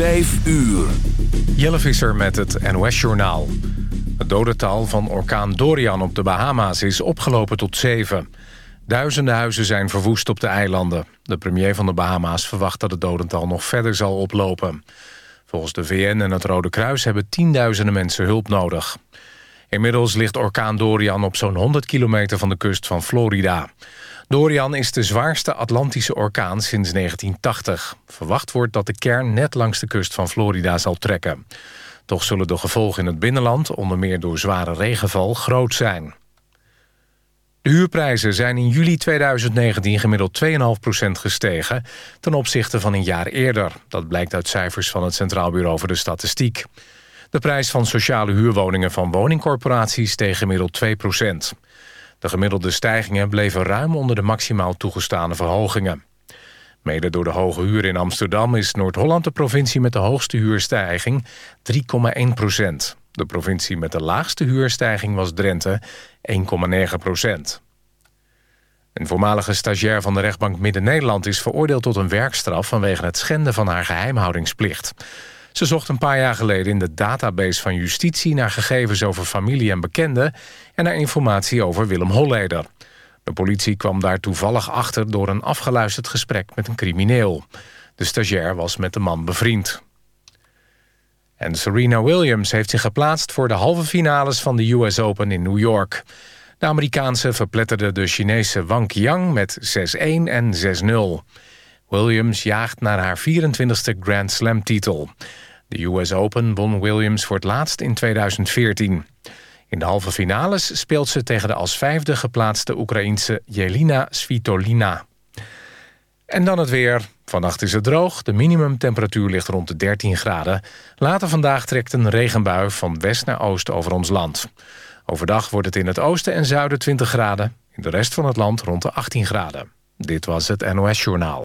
5 uur. Jelle Visser met het NOS-journaal. Het dodental van orkaan Dorian op de Bahama's is opgelopen tot 7. Duizenden huizen zijn verwoest op de eilanden. De premier van de Bahama's verwacht dat het dodental nog verder zal oplopen. Volgens de VN en het Rode Kruis hebben tienduizenden mensen hulp nodig. Inmiddels ligt orkaan Dorian op zo'n 100 kilometer van de kust van Florida. Dorian is de zwaarste Atlantische orkaan sinds 1980. Verwacht wordt dat de kern net langs de kust van Florida zal trekken. Toch zullen de gevolgen in het binnenland, onder meer door zware regenval, groot zijn. De huurprijzen zijn in juli 2019 gemiddeld 2,5% gestegen... ten opzichte van een jaar eerder. Dat blijkt uit cijfers van het Centraal Bureau voor de Statistiek. De prijs van sociale huurwoningen van woningcorporaties steeg gemiddeld 2 de gemiddelde stijgingen bleven ruim onder de maximaal toegestane verhogingen. Mede door de hoge huur in Amsterdam is Noord-Holland de provincie met de hoogste huurstijging 3,1 procent. De provincie met de laagste huurstijging was Drenthe 1,9 procent. Een voormalige stagiair van de rechtbank Midden-Nederland... is veroordeeld tot een werkstraf vanwege het schenden van haar geheimhoudingsplicht. Ze zocht een paar jaar geleden in de database van justitie... naar gegevens over familie en bekenden... en naar informatie over Willem Holleder. De politie kwam daar toevallig achter... door een afgeluisterd gesprek met een crimineel. De stagiair was met de man bevriend. En Serena Williams heeft zich geplaatst voor de halve finales van de US Open in New York. De Amerikaanse verpletterde de Chinese Wang Qiang met 6-1 en 6-0. Williams jaagt naar haar 24e Grand Slam-titel. De US Open won Williams voor het laatst in 2014. In de halve finales speelt ze tegen de als vijfde geplaatste Oekraïense Jelina Svitolina. En dan het weer. Vannacht is het droog, de minimumtemperatuur ligt rond de 13 graden. Later vandaag trekt een regenbui van west naar oost over ons land. Overdag wordt het in het oosten en zuiden 20 graden. In de rest van het land rond de 18 graden. Dit was het NOS Journaal.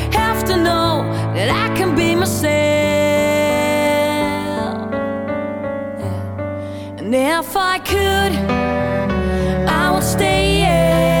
have to know that I can be myself. And if I could, I would stay. And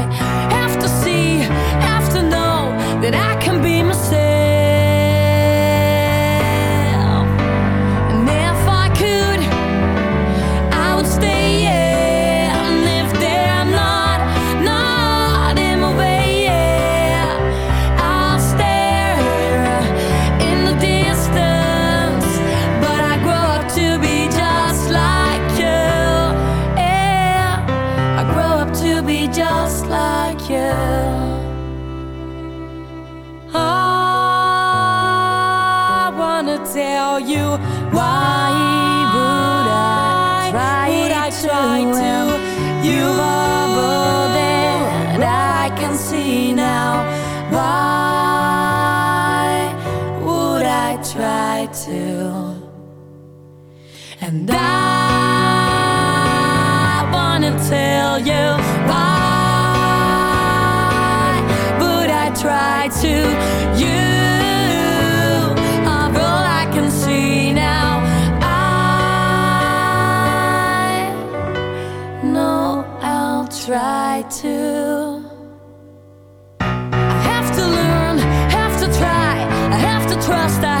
try to. I have to learn, have to try, I have to trust, I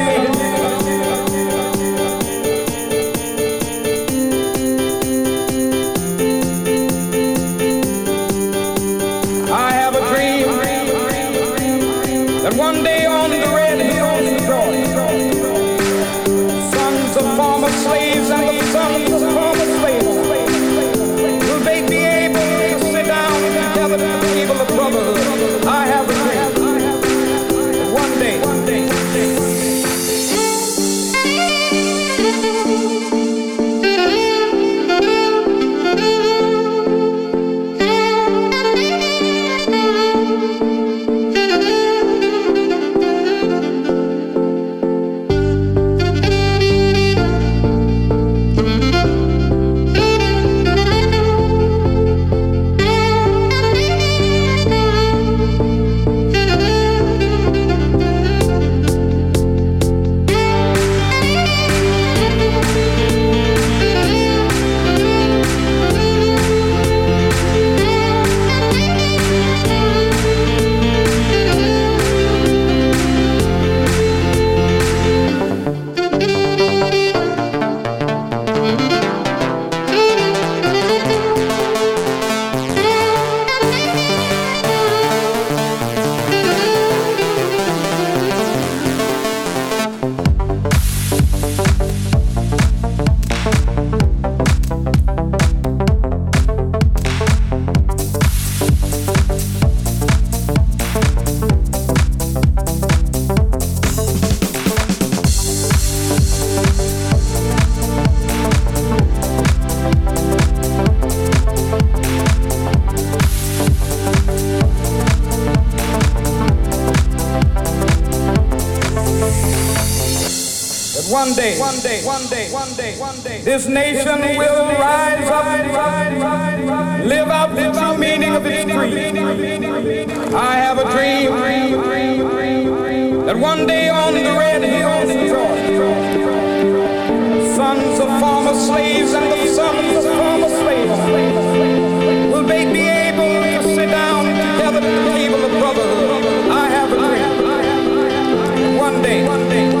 one day, one day, one day, one day, one day, this nation will rise up, live out the true meaning of its creed. I have a dream that one day on the red hills of Georgia, sons of former slaves and the sons of former slaves will be able to sit down together at the table of brotherhood. I have a dream. One day, one day,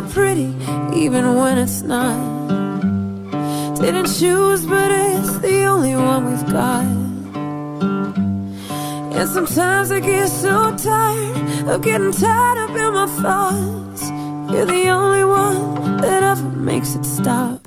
so pretty, even when it's not. Didn't choose, but it's the only one we've got. And sometimes I get so tired of getting tied up in my thoughts. You're the only one that ever makes it stop.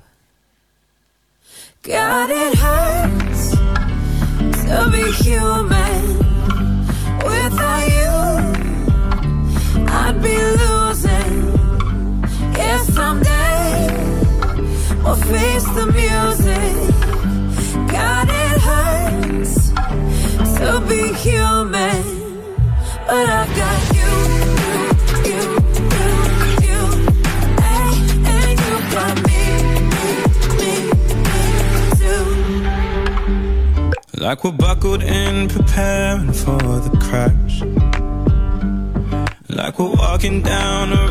preparing for the crash. Like we're walking down a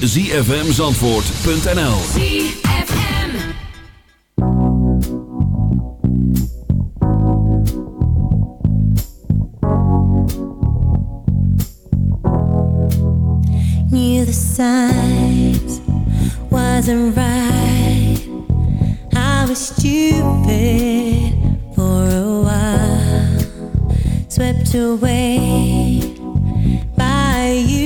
www.zfmzandvoort.nl ZFM. The wasn't right. I was stupid for a while. Swept away by you.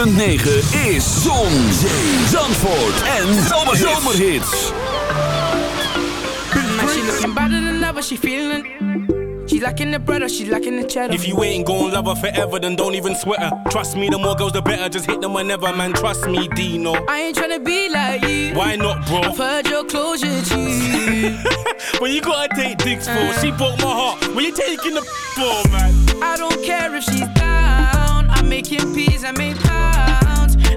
106.9 is Zon, Zandvoort en Zomerhits. Now she looking better than ever, she feeling. She lacking the bread or she lacking the cheddar. If you ain't gon' love her forever, then don't even sweat her. Trust me, the more girls, the better. Just hit them whenever, man. Trust me, Deno. I ain't tryna be like you. Why not, bro? I've heard your closure, G. Well, you gotta take dicks for. She broke my heart. What you taking the for, man? I don't care if she's down. I'm making peas, I make pounds.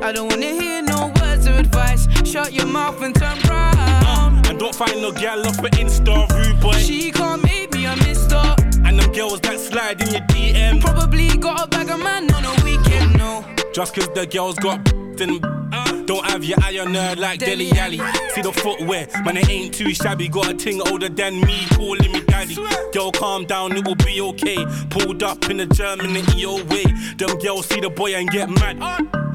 I don't wanna hear no words of advice. Shut your mouth and turn round. Uh, and don't find no gal off of Insta, rude boy. She can't make me a mister. And them girls that slide in your DM. Probably got a bag of man on a weekend, no. Just cause the girls got then don't have your eye on her like Dele Alli. See the footwear, man, it ain't too shabby. Got a ting older than me, calling me daddy. Girl, calm down, it will be okay. Pulled up in the German EO way. Them girls see the boy and get mad. Uh.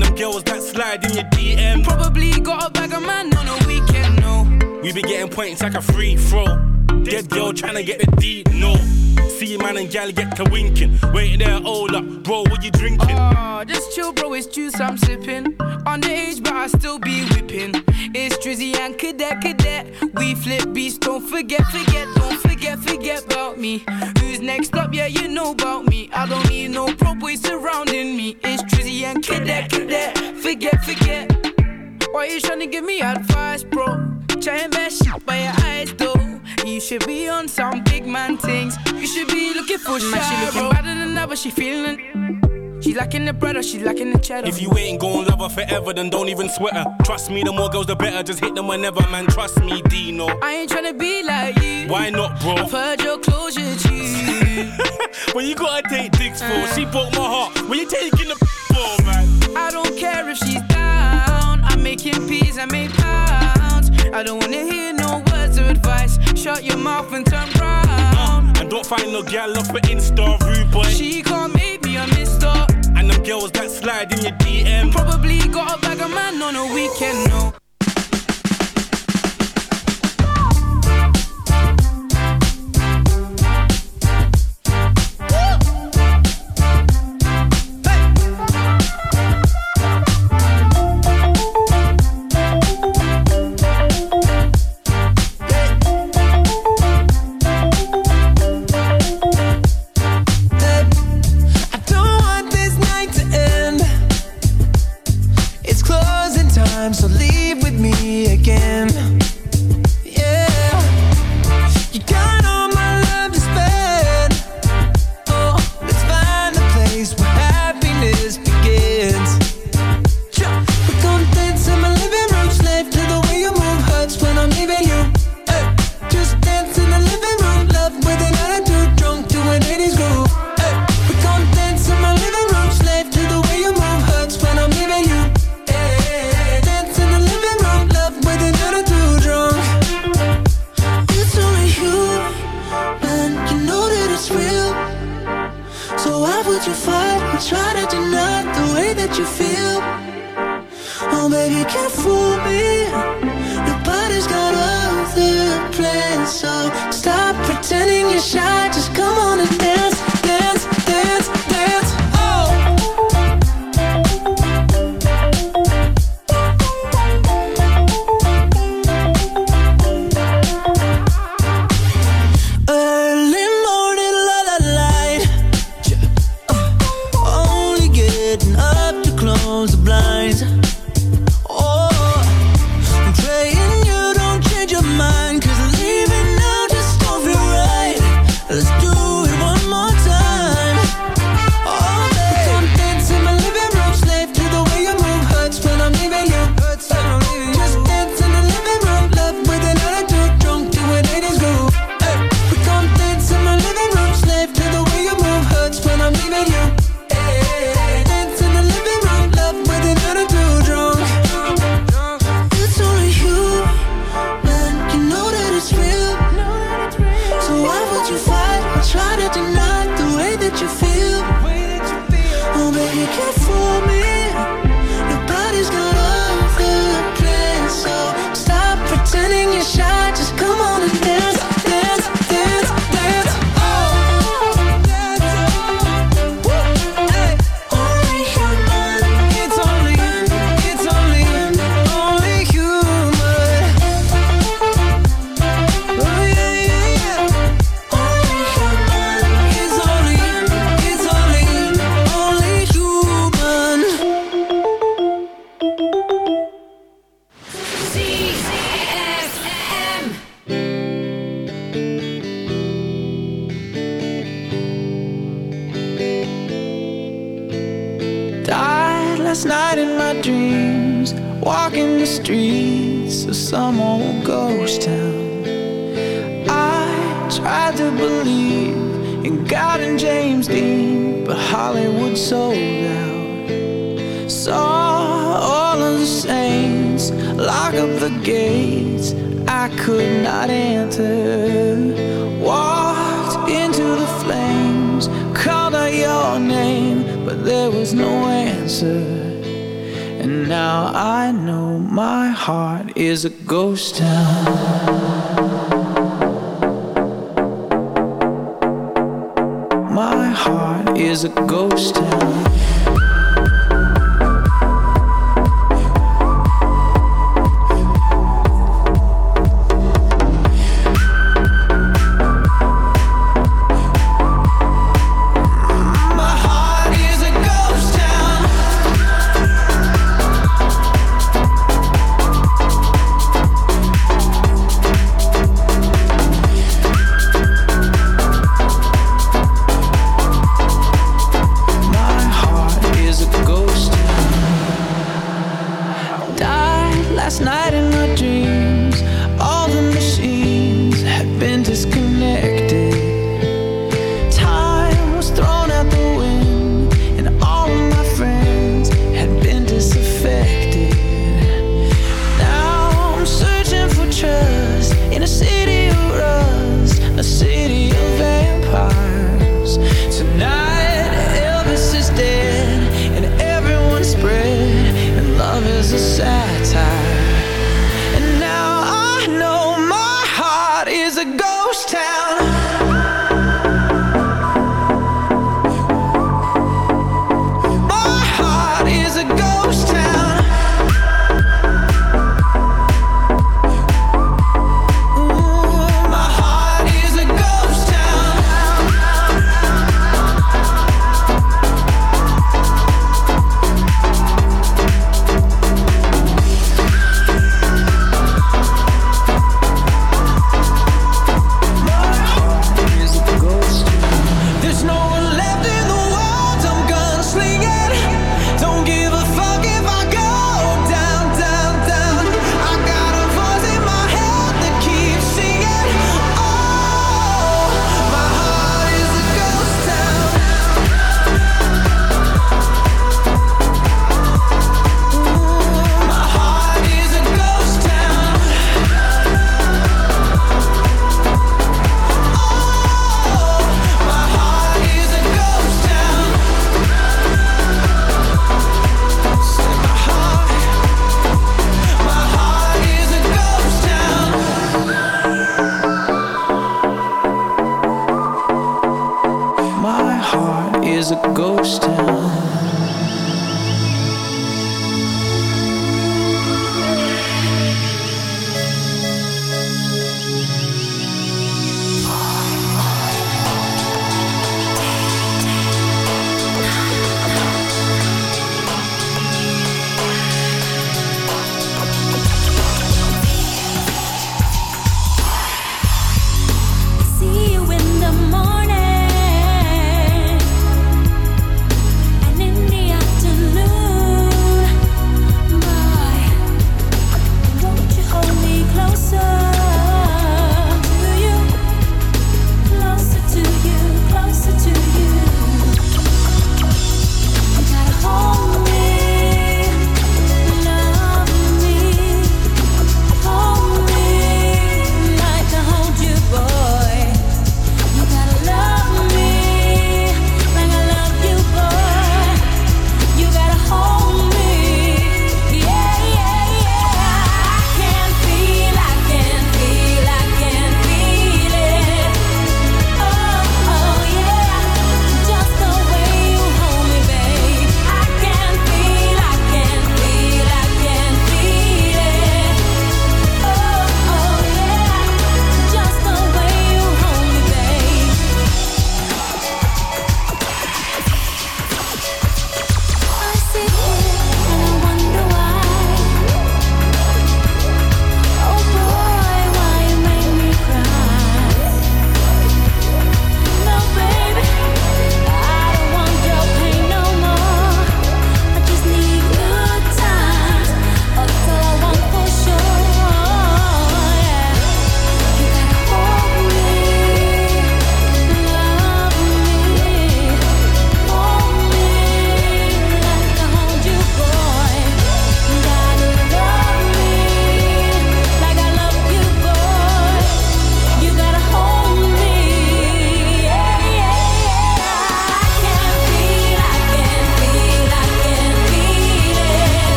Them girls that slide in your DM. Probably got a bag of man on a weekend, no. We be getting points like a free throw. Dead girl trying to get the D, no. See man and gal get to winking. Wait there, hold up, bro, what you drinking? Oh, just chill, bro. It's juice I'm sipping. Underage, but I still be whipping. It's Drizzy and Cadet, Cadet. We flip beats, don't forget, forget, don't forget, forget about me. Who's next up? Yeah, you know about me. I don't need no pro boys surrounding me. It's Drizzy and Cadet, Cadet. Forget, forget. Why you tryna give me advice, bro? Try and best shit by your eyes, though. You should be on some big man things. You should be looking for shit. She looking better than ever, she feeling it. She lacking the bread or she lacking the cheddar. If you ain't gon' love her forever, then don't even sweat her. Trust me, the more girls, the better. Just hit them whenever, man. Trust me, Deno. I ain't tryna be like you. Why not, bro? I've heard your closure, G. when you gotta take dicks for, she broke my heart. When you taking the for, man? I don't care if she's down. I'm making peas, I make pounds. I don't wanna hear no words of advice. Shut your mouth and turn round. Uh, and don't find no gal off of Insta, rude boy. She can't make me a mister. And them girls that slide in your DM. Probably got a bag of man on a weekend, no. Is a ghost town.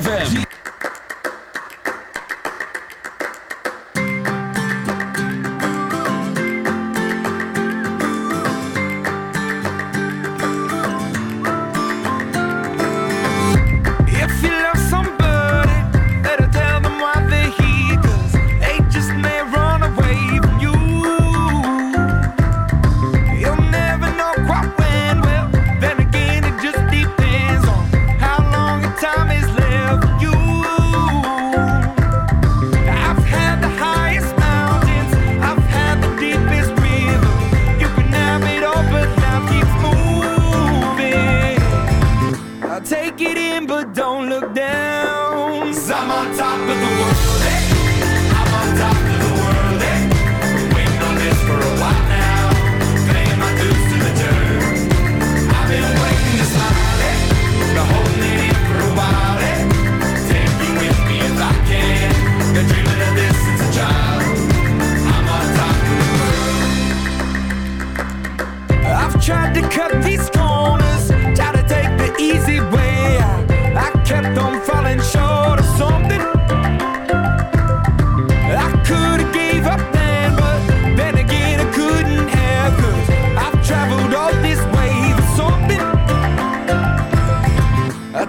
ZFM.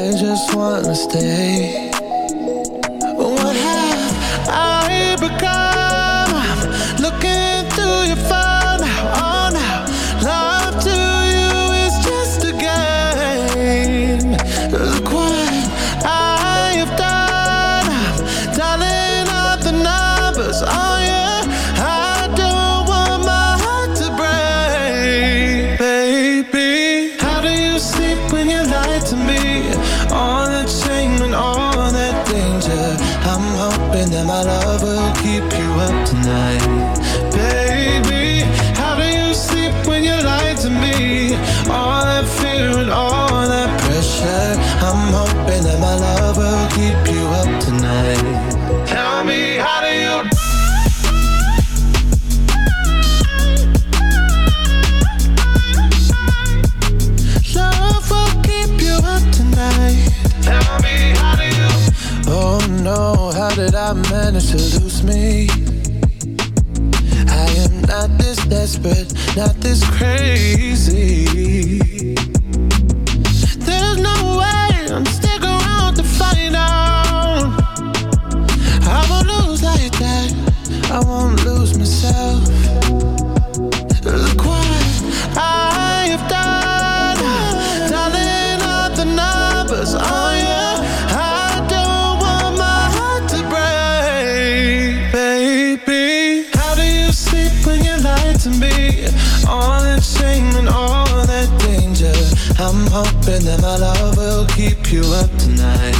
I just wanna stay. won't lose myself. Look what I have done, dialing up the numbers. I don't want my heart to break, baby. How do you sleep when you lie to me? All that shame and all that danger. I'm hoping that my love will keep you up tonight.